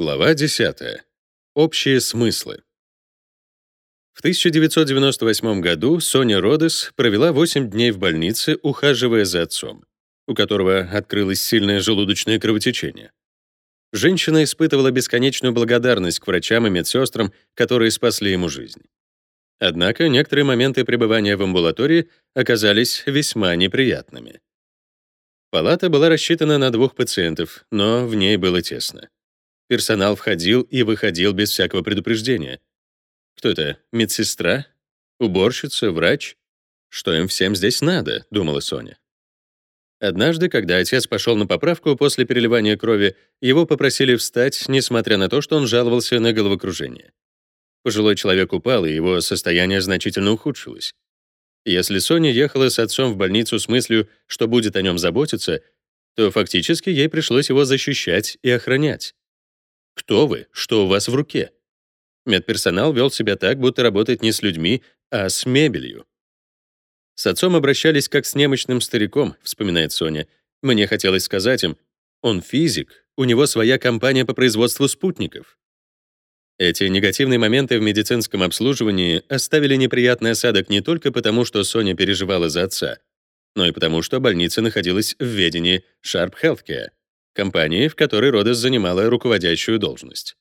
Глава 10. Общие смыслы. В 1998 году Соня Родес провела 8 дней в больнице, ухаживая за отцом, у которого открылось сильное желудочное кровотечение. Женщина испытывала бесконечную благодарность к врачам и медсестрам, которые спасли ему жизнь. Однако некоторые моменты пребывания в амбулатории оказались весьма неприятными. Палата была рассчитана на двух пациентов, но в ней было тесно. Персонал входил и выходил без всякого предупреждения. Кто это, медсестра? Уборщица? Врач? Что им всем здесь надо, думала Соня. Однажды, когда отец пошел на поправку после переливания крови, его попросили встать, несмотря на то, что он жаловался на головокружение. Пожилой человек упал, и его состояние значительно ухудшилось. Если Соня ехала с отцом в больницу с мыслью, что будет о нем заботиться, то фактически ей пришлось его защищать и охранять. Кто вы? Что у вас в руке? Медперсонал вел себя так, будто работает не с людьми, а с мебелью. С отцом обращались как с немощным стариком, вспоминает Соня. Мне хотелось сказать им, он физик, у него своя компания по производству спутников. Эти негативные моменты в медицинском обслуживании оставили неприятный осадок не только потому, что Соня переживала за отца, но и потому, что больница находилась в ведении Sharp Healthcare, компании, в которой Родес занимала руководящую должность.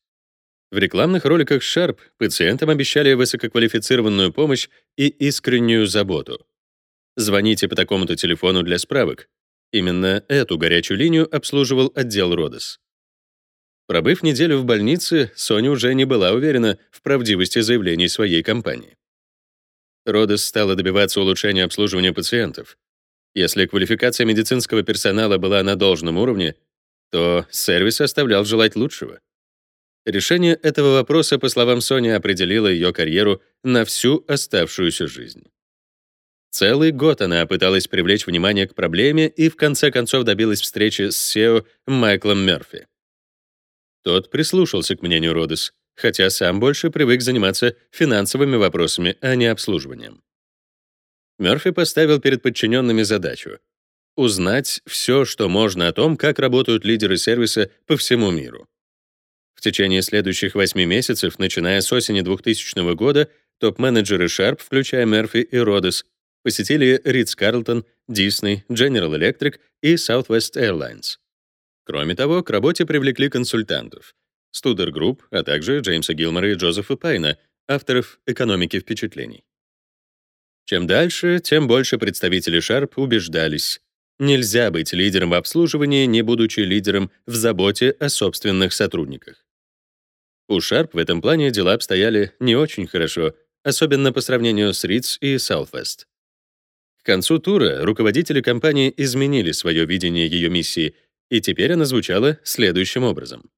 В рекламных роликах Sharp пациентам обещали высококвалифицированную помощь и искреннюю заботу. Звоните по такому-то телефону для справок. Именно эту горячую линию обслуживал отдел Родес. Пробыв неделю в больнице, Соня уже не была уверена в правдивости заявлений своей компании. Родес стала добиваться улучшения обслуживания пациентов. Если квалификация медицинского персонала была на должном уровне, то сервис оставлял желать лучшего. Решение этого вопроса, по словам Сони, определило ее карьеру на всю оставшуюся жизнь. Целый год она пыталась привлечь внимание к проблеме и в конце концов добилась встречи с SEO Майклом Мерфи. Тот прислушался к мнению Родес, хотя сам больше привык заниматься финансовыми вопросами, а не обслуживанием. Мерфи поставил перед подчиненными задачу — узнать все, что можно о том, как работают лидеры сервиса по всему миру. В течение следующих восьми месяцев, начиная с осени 2000 года, топ-менеджеры Sharp, включая Мерфи и Родес, посетили Ritz-Carlton, Disney, General Electric и Southwest Airlines. Кроме того, к работе привлекли консультантов — Studer Group, а также Джеймса Гилмора и Джозефа Пайна, авторов «Экономики впечатлений». Чем дальше, тем больше представители Sharp убеждались, нельзя быть лидером в обслуживании, не будучи лидером в заботе о собственных сотрудниках. У Sharp в этом плане дела обстояли не очень хорошо, особенно по сравнению с Ritz и Southwest. К концу тура руководители компании изменили свое видение ее миссии — и теперь она звучала следующим образом.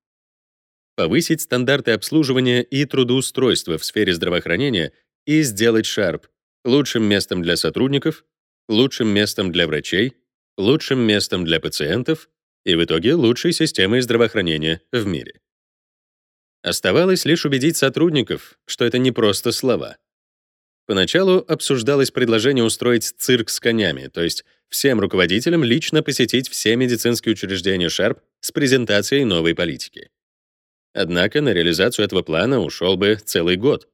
Повысить стандарты обслуживания и трудоустройства в сфере здравоохранения и сделать Sharp лучшим местом для сотрудников, лучшим местом для врачей, лучшим местом для пациентов и в итоге лучшей системой здравоохранения в мире. Оставалось лишь убедить сотрудников, что это не просто слова. Поначалу обсуждалось предложение устроить цирк с конями, то есть всем руководителям лично посетить все медицинские учреждения Sharp с презентацией новой политики. Однако на реализацию этого плана ушел бы целый год.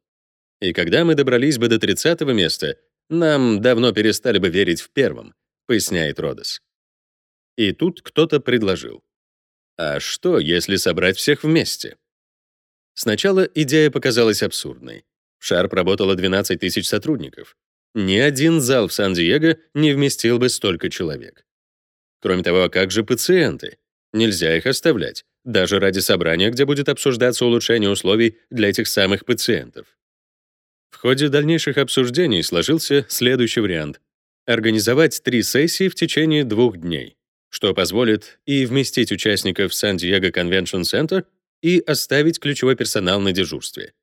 И когда мы добрались бы до 30 места, нам давно перестали бы верить в первом, поясняет Родос. И тут кто-то предложил. А что, если собрать всех вместе? Сначала идея показалась абсурдной. В Sharp работало 12 тысяч сотрудников. Ни один зал в Сан-Диего не вместил бы столько человек. Кроме того, а как же пациенты? Нельзя их оставлять, даже ради собрания, где будет обсуждаться улучшение условий для этих самых пациентов. В ходе дальнейших обсуждений сложился следующий вариант — организовать три сессии в течение двух дней, что позволит и вместить участников Сан-Диего Convention Center и оставить ключевой персонал на дежурстве.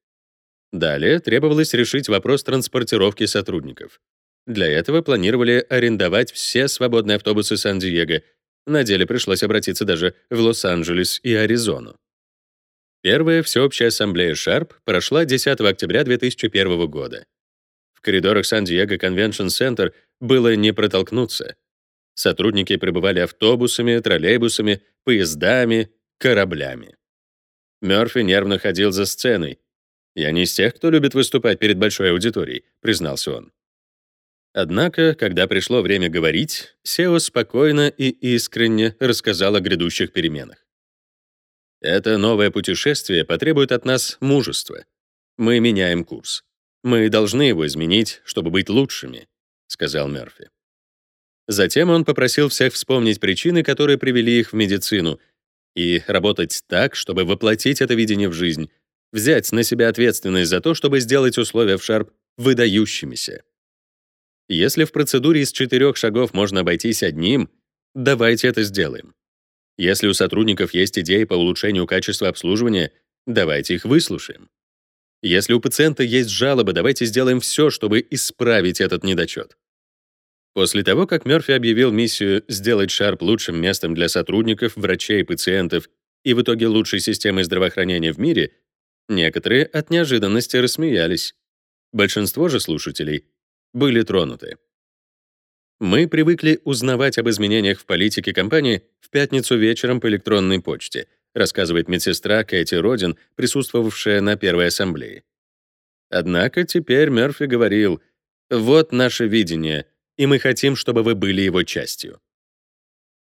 Далее требовалось решить вопрос транспортировки сотрудников. Для этого планировали арендовать все свободные автобусы Сан-Диего. На деле пришлось обратиться даже в Лос-Анджелес и Аризону. Первая всеобщая ассамблея Sharp прошла 10 октября 2001 года. В коридорах Сан-Диего Convention Center было не протолкнуться. Сотрудники прибывали автобусами, троллейбусами, поездами, кораблями. Мёрфи нервно ходил за сценой. «Я не из тех, кто любит выступать перед большой аудиторией», — признался он. Однако, когда пришло время говорить, Сео спокойно и искренне рассказал о грядущих переменах. Это новое путешествие потребует от нас мужества. Мы меняем курс. Мы должны его изменить, чтобы быть лучшими, сказал Мёрфи. Затем он попросил всех вспомнить причины, которые привели их в медицину, и работать так, чтобы воплотить это видение в жизнь, взять на себя ответственность за то, чтобы сделать условия в Шарп выдающимися. Если в процедуре из четырех шагов можно обойтись одним, давайте это сделаем. Если у сотрудников есть идеи по улучшению качества обслуживания, давайте их выслушаем. Если у пациента есть жалобы, давайте сделаем все, чтобы исправить этот недочет. После того, как Мёрфи объявил миссию сделать Шарп лучшим местом для сотрудников, врачей и пациентов и в итоге лучшей системой здравоохранения в мире, некоторые от неожиданности рассмеялись. Большинство же слушателей были тронуты. Мы привыкли узнавать об изменениях в политике компании в пятницу вечером по электронной почте, рассказывает медсестра Кэти Родин, присутствовавшая на первой ассамблее. Однако теперь Мёрфи говорил, «Вот наше видение, и мы хотим, чтобы вы были его частью».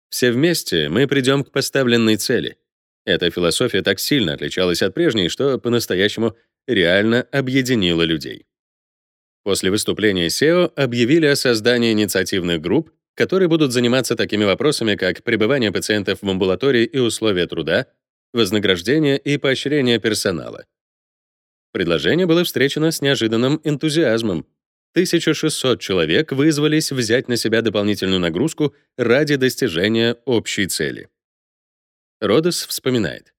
Все вместе мы придем к поставленной цели. Эта философия так сильно отличалась от прежней, что по-настоящему реально объединила людей. После выступления SEO объявили о создании инициативных групп, которые будут заниматься такими вопросами, как пребывание пациентов в амбулатории и условия труда, вознаграждение и поощрение персонала. Предложение было встречено с неожиданным энтузиазмом. 1600 человек вызвались взять на себя дополнительную нагрузку ради достижения общей цели. Родос вспоминает.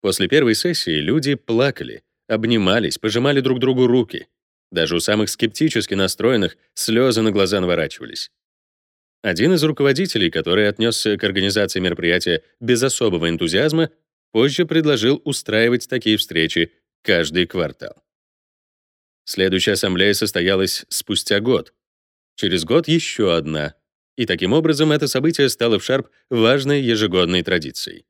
После первой сессии люди плакали, обнимались, пожимали друг другу руки. Даже у самых скептически настроенных слезы на глаза наворачивались. Один из руководителей, который отнесся к организации мероприятия без особого энтузиазма, позже предложил устраивать такие встречи каждый квартал. Следующая ассамблея состоялась спустя год. Через год еще одна. И таким образом это событие стало в Шарп важной ежегодной традицией.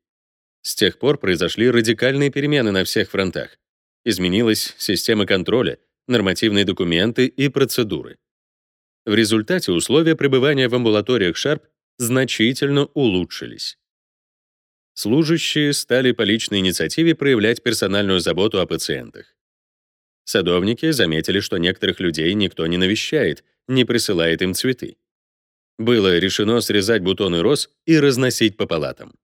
С тех пор произошли радикальные перемены на всех фронтах. Изменилась система контроля, нормативные документы и процедуры. В результате условия пребывания в амбулаториях Шарп значительно улучшились. Служащие стали по личной инициативе проявлять персональную заботу о пациентах. Садовники заметили, что некоторых людей никто не навещает, не присылает им цветы. Было решено срезать бутоны роз и разносить по палатам.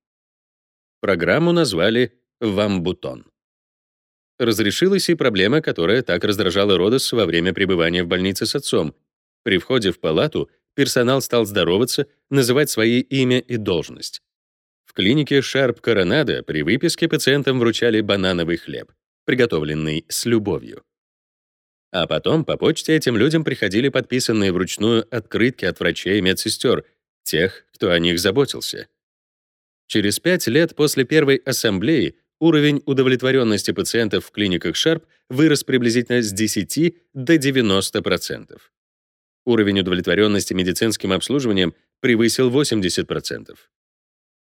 Программу назвали «Вамбутон». Разрешилась и проблема, которая так раздражала Родос во время пребывания в больнице с отцом. При входе в палату персонал стал здороваться, называть свои имя и должность. В клинике Шарп Коронадо при выписке пациентам вручали банановый хлеб, приготовленный с любовью. А потом по почте этим людям приходили подписанные вручную открытки от врачей и медсестер, тех, кто о них заботился. Через пять лет после первой ассамблеи уровень удовлетворенности пациентов в клиниках Sharp вырос приблизительно с 10 до 90%. Уровень удовлетворенности медицинским обслуживанием превысил 80%.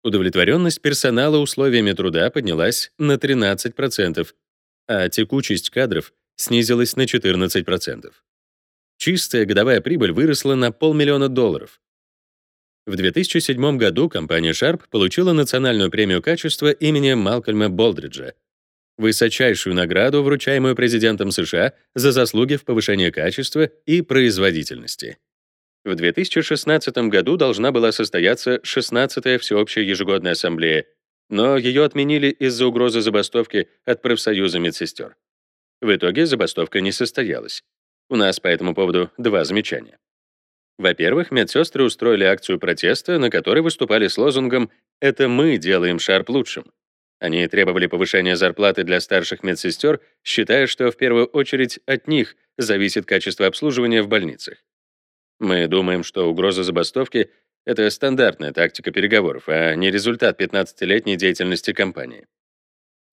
Удовлетворенность персонала условиями труда поднялась на 13%, а текучесть кадров снизилась на 14%. Чистая годовая прибыль выросла на полмиллиона долларов, в 2007 году компания Sharp получила национальную премию качества имени Малкольма Болдриджа, высочайшую награду, вручаемую президентом США за заслуги в повышении качества и производительности. В 2016 году должна была состояться 16-я всеобщая ежегодная ассамблея, но ее отменили из-за угрозы забастовки от профсоюза медсестер. В итоге забастовка не состоялась. У нас по этому поводу два замечания. Во-первых, медсестры устроили акцию протеста, на которой выступали с лозунгом «Это мы делаем Шарп лучшим». Они требовали повышения зарплаты для старших медсестер, считая, что в первую очередь от них зависит качество обслуживания в больницах. Мы думаем, что угроза забастовки — это стандартная тактика переговоров, а не результат 15-летней деятельности компании.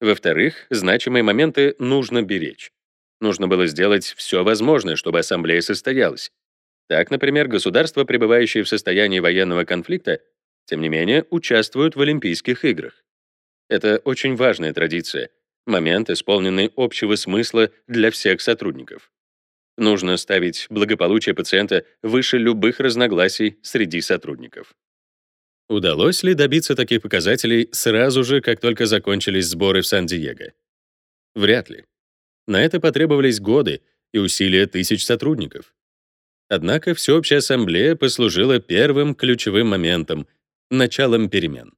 Во-вторых, значимые моменты нужно беречь. Нужно было сделать все возможное, чтобы ассамблея состоялась, так, например, государства, пребывающие в состоянии военного конфликта, тем не менее, участвуют в Олимпийских играх. Это очень важная традиция, момент, исполненный общего смысла для всех сотрудников. Нужно ставить благополучие пациента выше любых разногласий среди сотрудников. Удалось ли добиться таких показателей сразу же, как только закончились сборы в Сан-Диего? Вряд ли. На это потребовались годы и усилия тысяч сотрудников. Однако Всеобщая ассамблея послужила первым ключевым моментом, началом перемен.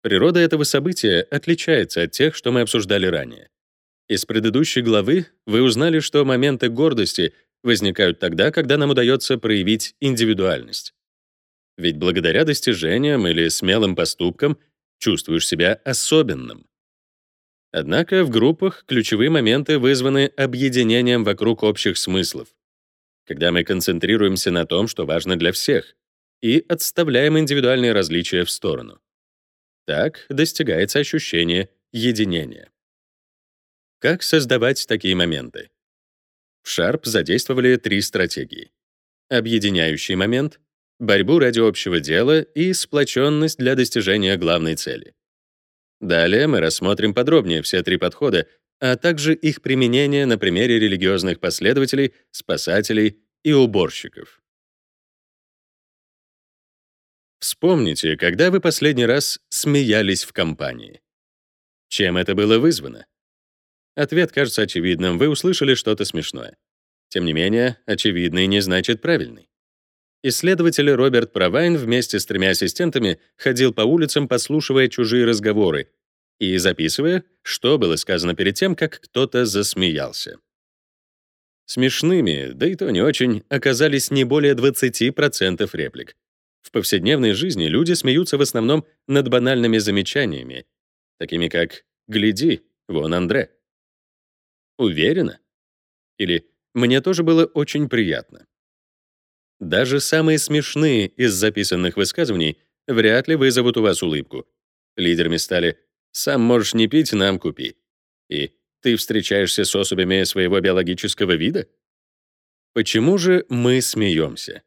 Природа этого события отличается от тех, что мы обсуждали ранее. Из предыдущей главы вы узнали, что моменты гордости возникают тогда, когда нам удается проявить индивидуальность. Ведь благодаря достижениям или смелым поступкам чувствуешь себя особенным. Однако в группах ключевые моменты вызваны объединением вокруг общих смыслов, когда мы концентрируемся на том, что важно для всех, и отставляем индивидуальные различия в сторону. Так достигается ощущение единения. Как создавать такие моменты? В Sharp задействовали три стратегии. Объединяющий момент, борьбу ради общего дела и сплоченность для достижения главной цели. Далее мы рассмотрим подробнее все три подхода, а также их применение на примере религиозных последователей, спасателей и уборщиков. Вспомните, когда вы последний раз смеялись в компании. Чем это было вызвано? Ответ кажется очевидным, вы услышали что-то смешное. Тем не менее, очевидный не значит правильный. Исследователь Роберт Провайн вместе с тремя ассистентами ходил по улицам, подслушивая чужие разговоры и записывая, что было сказано перед тем, как кто-то засмеялся. Смешными, да и то не очень, оказались не более 20% реплик. В повседневной жизни люди смеются в основном над банальными замечаниями, такими как «гляди, вон Андре». Уверена? Или «мне тоже было очень приятно». Даже самые смешные из записанных высказываний вряд ли вызовут у вас улыбку. Лидерами стали «сам можешь не пить, нам купи» и «ты встречаешься с особями своего биологического вида». Почему же мы смеемся?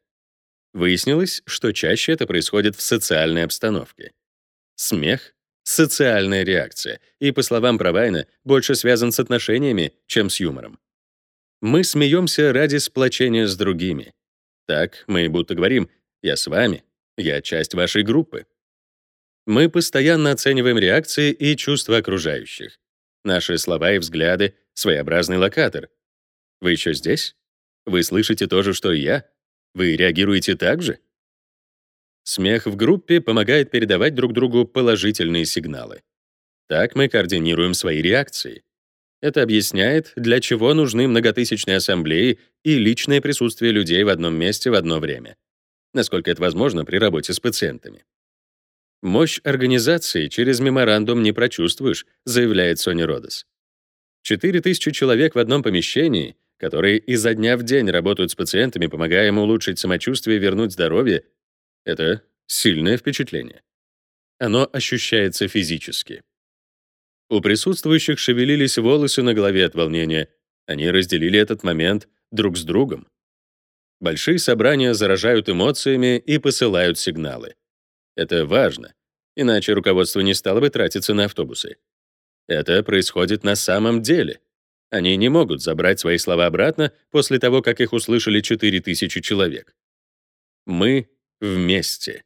Выяснилось, что чаще это происходит в социальной обстановке. Смех — социальная реакция, и, по словам Провайна, больше связан с отношениями, чем с юмором. Мы смеемся ради сплочения с другими, так мы будто говорим «я с вами», «я часть вашей группы». Мы постоянно оцениваем реакции и чувства окружающих. Наши слова и взгляды — своеобразный локатор. Вы еще здесь? Вы слышите то же, что и я? Вы реагируете так же? Смех в группе помогает передавать друг другу положительные сигналы. Так мы координируем свои реакции. Это объясняет, для чего нужны многотысячные ассамблеи и личное присутствие людей в одном месте в одно время. Насколько это возможно при работе с пациентами. Мощь организации через меморандум не прочувствуешь, заявляет Соня Родос. 4000 человек в одном помещении, которые изо дня в день работают с пациентами, помогая им улучшить самочувствие и вернуть здоровье, это сильное впечатление. Оно ощущается физически. У присутствующих шевелились волосы на голове от волнения. Они разделили этот момент друг с другом. Большие собрания заражают эмоциями и посылают сигналы. Это важно, иначе руководство не стало бы тратиться на автобусы. Это происходит на самом деле. Они не могут забрать свои слова обратно после того, как их услышали 4000 человек. Мы вместе.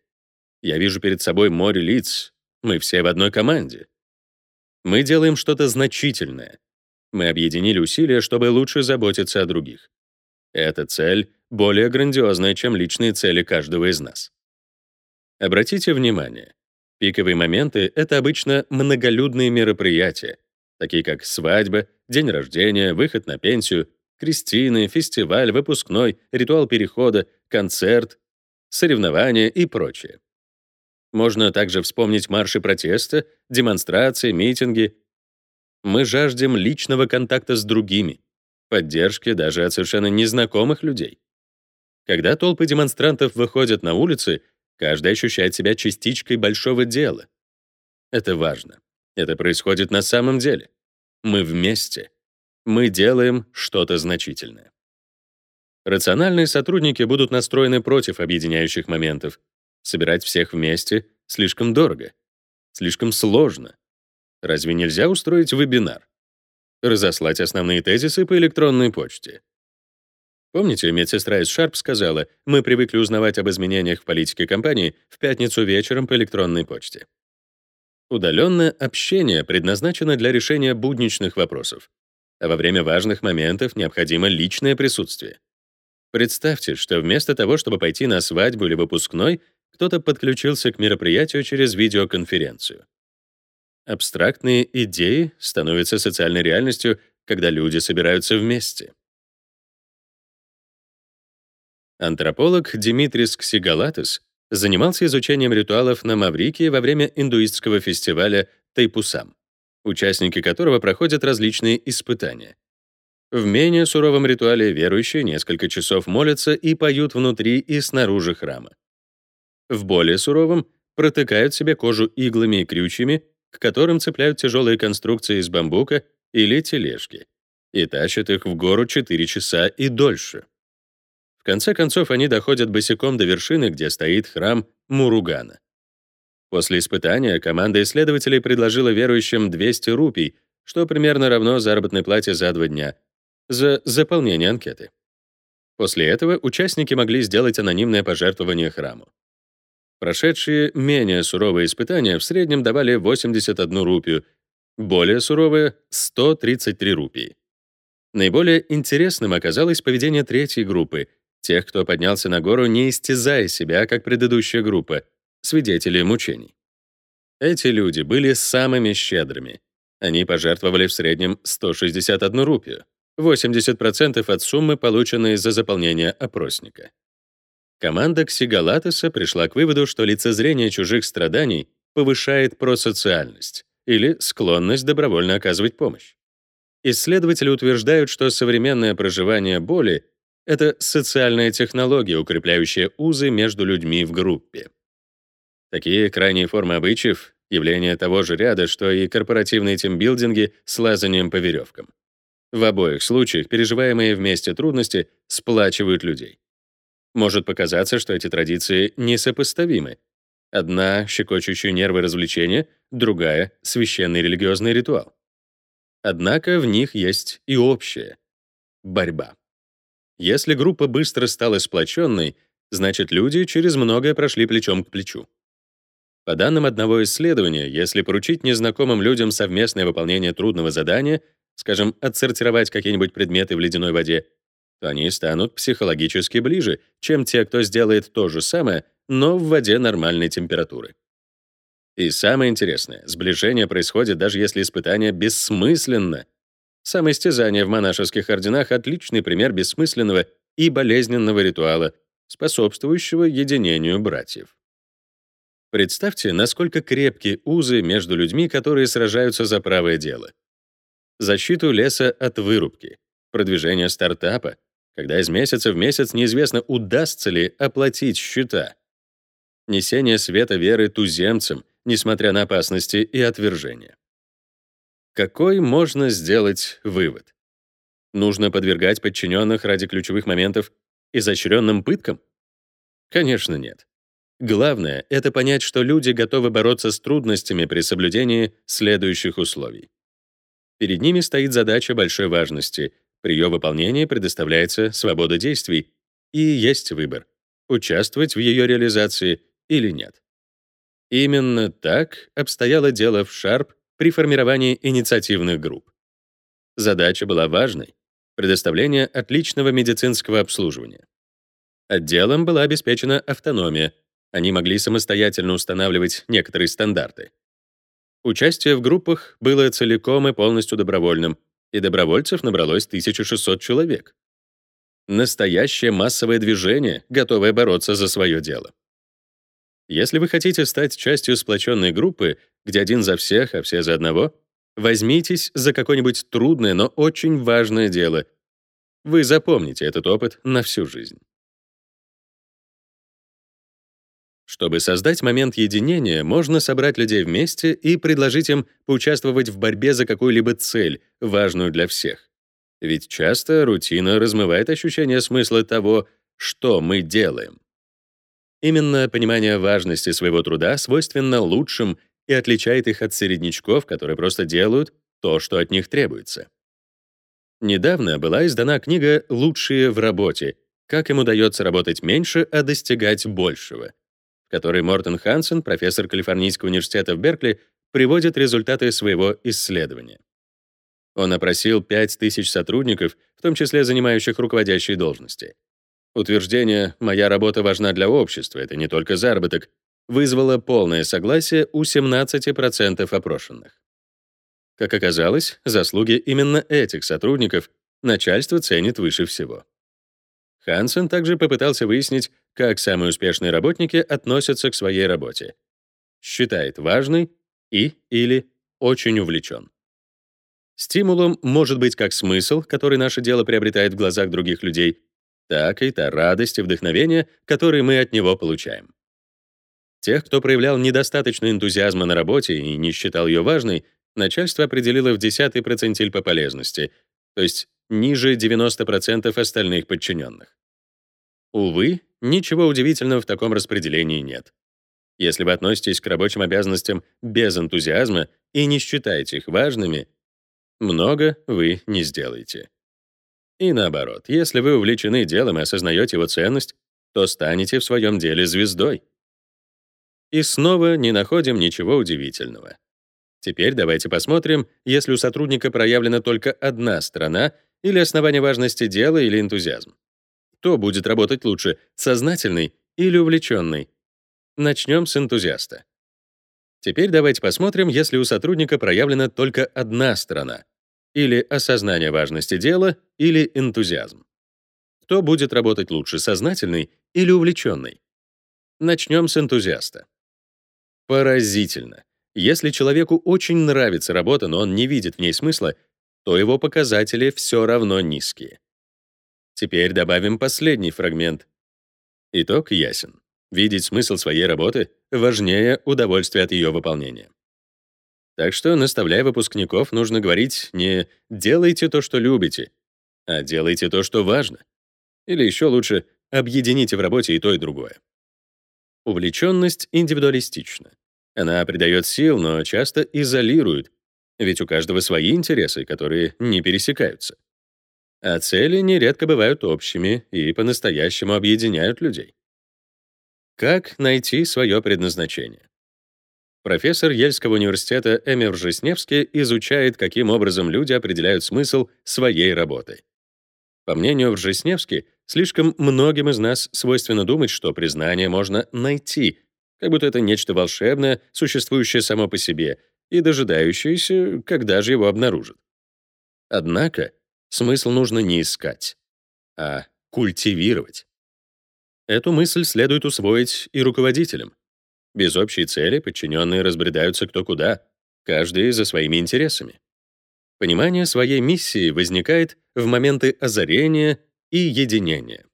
Я вижу перед собой море лиц. Мы все в одной команде. Мы делаем что-то значительное. Мы объединили усилия, чтобы лучше заботиться о других. Эта цель более грандиозная, чем личные цели каждого из нас. Обратите внимание, пиковые моменты — это обычно многолюдные мероприятия, такие как свадьба, день рождения, выход на пенсию, крестины, фестиваль, выпускной, ритуал перехода, концерт, соревнования и прочее. Можно также вспомнить марши протеста, демонстрации, митинги. Мы жаждем личного контакта с другими, поддержки даже от совершенно незнакомых людей. Когда толпы демонстрантов выходят на улицы, каждый ощущает себя частичкой большого дела. Это важно. Это происходит на самом деле. Мы вместе. Мы делаем что-то значительное. Рациональные сотрудники будут настроены против объединяющих моментов, Собирать всех вместе слишком дорого, слишком сложно. Разве нельзя устроить вебинар? Разослать основные тезисы по электронной почте. Помните, медсестра из Sharp сказала, мы привыкли узнавать об изменениях в политике компании в пятницу вечером по электронной почте. Удаленное общение предназначено для решения будничных вопросов, а во время важных моментов необходимо личное присутствие. Представьте, что вместо того, чтобы пойти на свадьбу или выпускной, кто-то подключился к мероприятию через видеоконференцию. Абстрактные идеи становятся социальной реальностью, когда люди собираются вместе. Антрополог Димитрис Ксигалатес занимался изучением ритуалов на Маврикии во время индуистского фестиваля Тайпусам, участники которого проходят различные испытания. В менее суровом ритуале верующие несколько часов молятся и поют внутри и снаружи храма. В более суровом протыкают себе кожу иглами и крючьями, к которым цепляют тяжелые конструкции из бамбука или тележки, и тащат их в гору 4 часа и дольше. В конце концов, они доходят босиком до вершины, где стоит храм Муругана. После испытания команда исследователей предложила верующим 200 рупий, что примерно равно заработной плате за два дня, за заполнение анкеты. После этого участники могли сделать анонимное пожертвование храму. Прошедшие менее суровые испытания в среднем давали 81 рупию, более суровые — 133 рупии. Наиболее интересным оказалось поведение третьей группы, тех, кто поднялся на гору, не истязая себя, как предыдущая группа, свидетели мучений. Эти люди были самыми щедрыми. Они пожертвовали в среднем 161 рупию. 80% от суммы, полученной за заполнение опросника. Команда Ксигалатеса пришла к выводу, что лицезрение чужих страданий повышает просоциальность или склонность добровольно оказывать помощь. Исследователи утверждают, что современное проживание боли — это социальная технология, укрепляющая узы между людьми в группе. Такие крайние формы обычаев — явление того же ряда, что и корпоративные тимбилдинги с лазанием по веревкам. В обоих случаях переживаемые вместе трудности сплачивают людей. Может показаться, что эти традиции несопоставимы. Одна — щекочущие нервы развлечения, другая — священный религиозный ритуал. Однако в них есть и общее — борьба. Если группа быстро стала сплоченной, значит, люди через многое прошли плечом к плечу. По данным одного исследования, если поручить незнакомым людям совместное выполнение трудного задания — скажем, отсортировать какие-нибудь предметы в ледяной воде, они станут психологически ближе, чем те, кто сделает то же самое, но в воде нормальной температуры. И самое интересное, сближение происходит даже если испытание бессмысленно. Самоистязание в монашеских орденах — отличный пример бессмысленного и болезненного ритуала, способствующего единению братьев. Представьте, насколько крепкие узы между людьми, которые сражаются за правое дело защиту леса от вырубки, продвижение стартапа, когда из месяца в месяц неизвестно, удастся ли оплатить счета, несение света веры туземцам, несмотря на опасности и отвержение. Какой можно сделать вывод? Нужно подвергать подчиненных ради ключевых моментов изощренным пыткам? Конечно, нет. Главное — это понять, что люди готовы бороться с трудностями при соблюдении следующих условий. Перед ними стоит задача большой важности. При ее выполнении предоставляется свобода действий, и есть выбор — участвовать в ее реализации или нет. Именно так обстояло дело в Sharp при формировании инициативных групп. Задача была важной — предоставление отличного медицинского обслуживания. Отделом была обеспечена автономия, они могли самостоятельно устанавливать некоторые стандарты. Участие в группах было целиком и полностью добровольным, и добровольцев набралось 1600 человек. Настоящее массовое движение, готовое бороться за свое дело. Если вы хотите стать частью сплоченной группы, где один за всех, а все за одного, возьмитесь за какое-нибудь трудное, но очень важное дело. Вы запомните этот опыт на всю жизнь. Чтобы создать момент единения, можно собрать людей вместе и предложить им поучаствовать в борьбе за какую-либо цель, важную для всех. Ведь часто рутина размывает ощущение смысла того, что мы делаем. Именно понимание важности своего труда свойственно лучшим и отличает их от середнячков, которые просто делают то, что от них требуется. Недавно была издана книга «Лучшие в работе. Как им удается работать меньше, а достигать большего», которой Мортен Хансен, профессор Калифорнийского университета в Беркли, приводит результаты своего исследования. Он опросил 5000 сотрудников, в том числе занимающих руководящие должности. Утверждение «моя работа важна для общества, это не только заработок» вызвало полное согласие у 17% опрошенных. Как оказалось, заслуги именно этих сотрудников начальство ценит выше всего. Хансен также попытался выяснить, как самые успешные работники относятся к своей работе. Считает важной и или очень увлечен. Стимулом может быть как смысл, который наше дело приобретает в глазах других людей, так и та радость и вдохновение, которые мы от него получаем. Тех, кто проявлял недостаточно энтузиазма на работе и не считал ее важной, начальство определило в десятый процентиль по полезности, то есть ниже 90% остальных подчиненных. Увы, ничего удивительного в таком распределении нет. Если вы относитесь к рабочим обязанностям без энтузиазма и не считаете их важными, много вы не сделаете. И наоборот, если вы увлечены делом и осознаете его ценность, то станете в своем деле звездой. И снова не находим ничего удивительного. Теперь давайте посмотрим, если у сотрудника проявлена только одна сторона или основание важности дела или энтузиазм. Кто будет работать лучше, сознательный или увлеченный? Начнем с энтузиаста. Теперь давайте посмотрим, если у сотрудника проявлена только одна сторона или осознание важности дела, или энтузиазм. Кто будет работать лучше, сознательный или увлеченный? Начнем с энтузиаста. Поразительно. Если человеку очень нравится работа, но он не видит в ней смысла, то его показатели все равно низкие. Теперь добавим последний фрагмент. Итог ясен. Видеть смысл своей работы важнее удовольствия от ее выполнения. Так что, наставляя выпускников, нужно говорить не «делайте то, что любите», а «делайте то, что важно». Или еще лучше «объедините в работе и то, и другое». Увлеченность индивидуалистична. Она придает сил, но часто изолирует, ведь у каждого свои интересы, которые не пересекаются. А цели нередко бывают общими и по-настоящему объединяют людей. Как найти свое предназначение? Профессор Ельского университета Эмир Жизневский изучает, каким образом люди определяют смысл своей работы. По мнению Вжесневски, слишком многим из нас свойственно думать, что признание можно найти, как будто это нечто волшебное, существующее само по себе и дожидающееся, когда же его обнаружат. Однако смысл нужно не искать, а культивировать. Эту мысль следует усвоить и руководителям. Без общей цели подчиненные разбредаются кто куда, каждый за своими интересами. Понимание своей миссии возникает в моменты озарения и единения.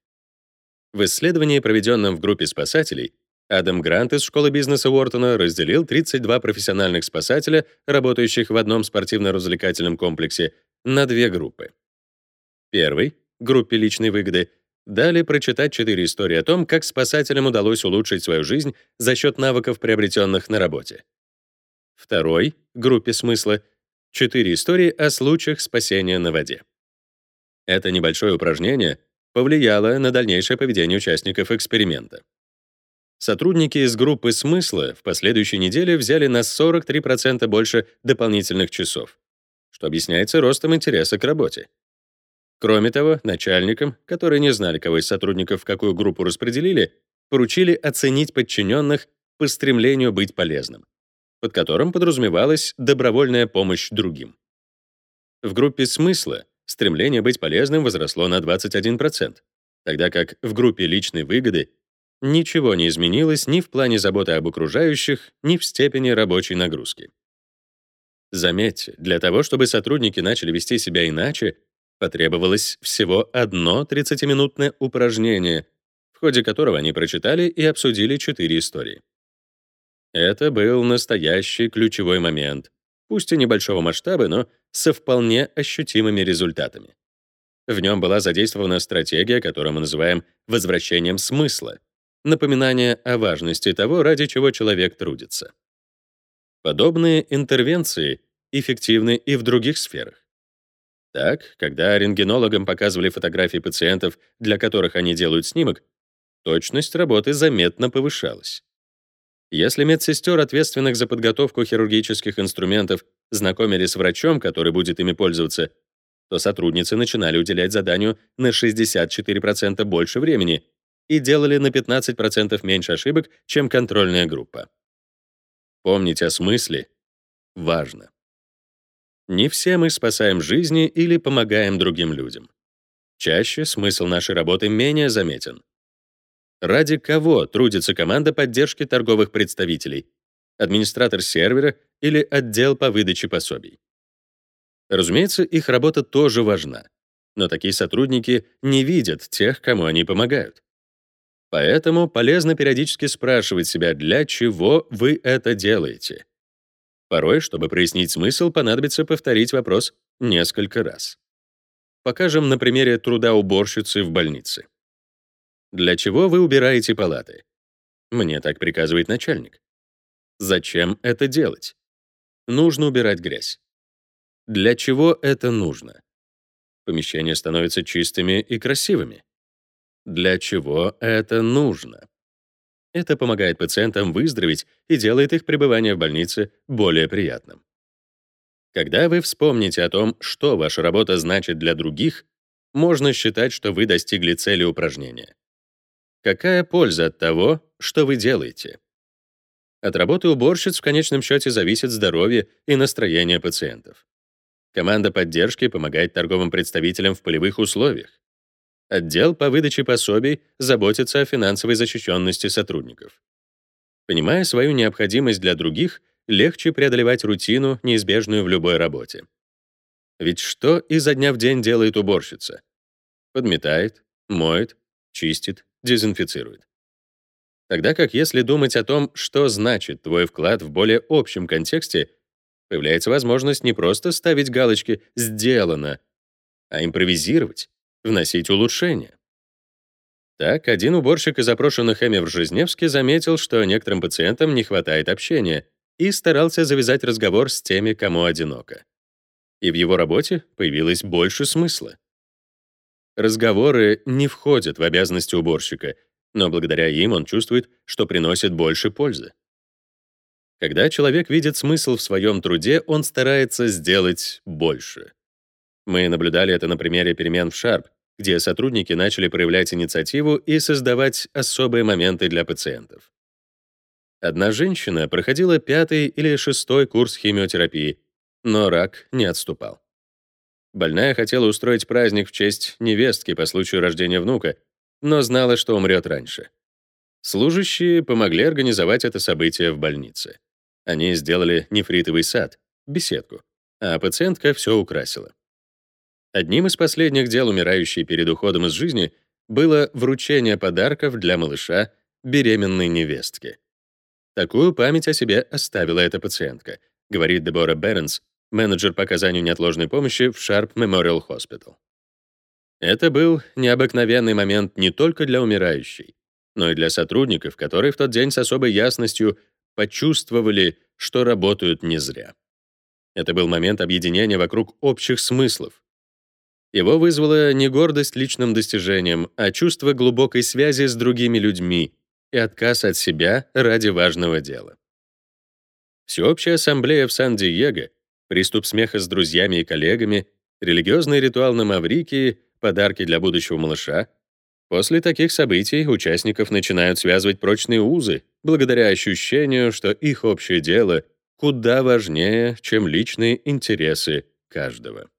В исследовании, проведенном в группе спасателей, Адам Грант из школы бизнеса Уортона разделил 32 профессиональных спасателя, работающих в одном спортивно-развлекательном комплексе, на две группы. Первый, группе личной выгоды, Далее прочитать четыре истории о том, как спасателям удалось улучшить свою жизнь за счет навыков, приобретенных на работе. Второй, группе смысла, четыре истории о случаях спасения на воде. Это небольшое упражнение повлияло на дальнейшее поведение участников эксперимента. Сотрудники из группы смысла в последующей неделе взяли на 43% больше дополнительных часов, что объясняется ростом интереса к работе. Кроме того, начальникам, которые не знали, кого из сотрудников в какую группу распределили, поручили оценить подчиненных по стремлению быть полезным, под которым подразумевалась добровольная помощь другим. В группе смысла стремление быть полезным возросло на 21%, тогда как в группе личной выгоды ничего не изменилось ни в плане заботы об окружающих, ни в степени рабочей нагрузки. Заметьте, для того, чтобы сотрудники начали вести себя иначе, Потребовалось всего одно 30-минутное упражнение, в ходе которого они прочитали и обсудили четыре истории. Это был настоящий ключевой момент, пусть и небольшого масштаба, но со вполне ощутимыми результатами. В нем была задействована стратегия, которую мы называем возвращением смысла, напоминание о важности того, ради чего человек трудится. Подобные интервенции эффективны и в других сферах. Так, когда рентгенологам показывали фотографии пациентов, для которых они делают снимок, точность работы заметно повышалась. Если медсестер, ответственных за подготовку хирургических инструментов, знакомили с врачом, который будет ими пользоваться, то сотрудницы начинали уделять заданию на 64% больше времени и делали на 15% меньше ошибок, чем контрольная группа. Помнить о смысле важно. Не все мы спасаем жизни или помогаем другим людям. Чаще смысл нашей работы менее заметен. Ради кого трудится команда поддержки торговых представителей, администратор сервера или отдел по выдаче пособий? Разумеется, их работа тоже важна, но такие сотрудники не видят тех, кому они помогают. Поэтому полезно периодически спрашивать себя, для чего вы это делаете. Порой, чтобы прояснить смысл, понадобится повторить вопрос несколько раз. Покажем на примере труда уборщицы в больнице. Для чего вы убираете палаты? Мне так приказывает начальник. Зачем это делать? Нужно убирать грязь. Для чего это нужно? Помещения становятся чистыми и красивыми. Для чего это нужно? Это помогает пациентам выздороветь и делает их пребывание в больнице более приятным. Когда вы вспомните о том, что ваша работа значит для других, можно считать, что вы достигли цели упражнения. Какая польза от того, что вы делаете? От работы уборщиц в конечном счете зависит здоровье и настроение пациентов. Команда поддержки помогает торговым представителям в полевых условиях. Отдел по выдаче пособий заботится о финансовой защищенности сотрудников. Понимая свою необходимость для других, легче преодолевать рутину, неизбежную в любой работе. Ведь что изо дня в день делает уборщица? Подметает, моет, чистит, дезинфицирует. Тогда как если думать о том, что значит твой вклад в более общем контексте, появляется возможность не просто ставить галочки «сделано», а импровизировать, вносить улучшения. Так, один уборщик из опрошенных Эми в Жизневске заметил, что некоторым пациентам не хватает общения, и старался завязать разговор с теми, кому одиноко. И в его работе появилось больше смысла. Разговоры не входят в обязанности уборщика, но благодаря им он чувствует, что приносит больше пользы. Когда человек видит смысл в своем труде, он старается сделать больше. Мы наблюдали это на примере перемен в Sharp, где сотрудники начали проявлять инициативу и создавать особые моменты для пациентов. Одна женщина проходила пятый или шестой курс химиотерапии, но рак не отступал. Больная хотела устроить праздник в честь невестки по случаю рождения внука, но знала, что умрет раньше. Служащие помогли организовать это событие в больнице. Они сделали нефритовый сад, беседку, а пациентка все украсила. Одним из последних дел умирающей перед уходом из жизни было вручение подарков для малыша беременной невестки. Такую память о себе оставила эта пациентка, говорит Дебора Бернс, менеджер по оказанию неотложной помощи в Sharp Memorial Hospital. Это был необыкновенный момент не только для умирающей, но и для сотрудников, которые в тот день с особой ясностью почувствовали, что работают не зря. Это был момент объединения вокруг общих смыслов, его вызвала не гордость личным достижением, а чувство глубокой связи с другими людьми и отказ от себя ради важного дела. Всеобщая ассамблея в Сан-Диего, приступ смеха с друзьями и коллегами, религиозный ритуал на Маврикии, подарки для будущего малыша. После таких событий участников начинают связывать прочные узы, благодаря ощущению, что их общее дело куда важнее, чем личные интересы каждого.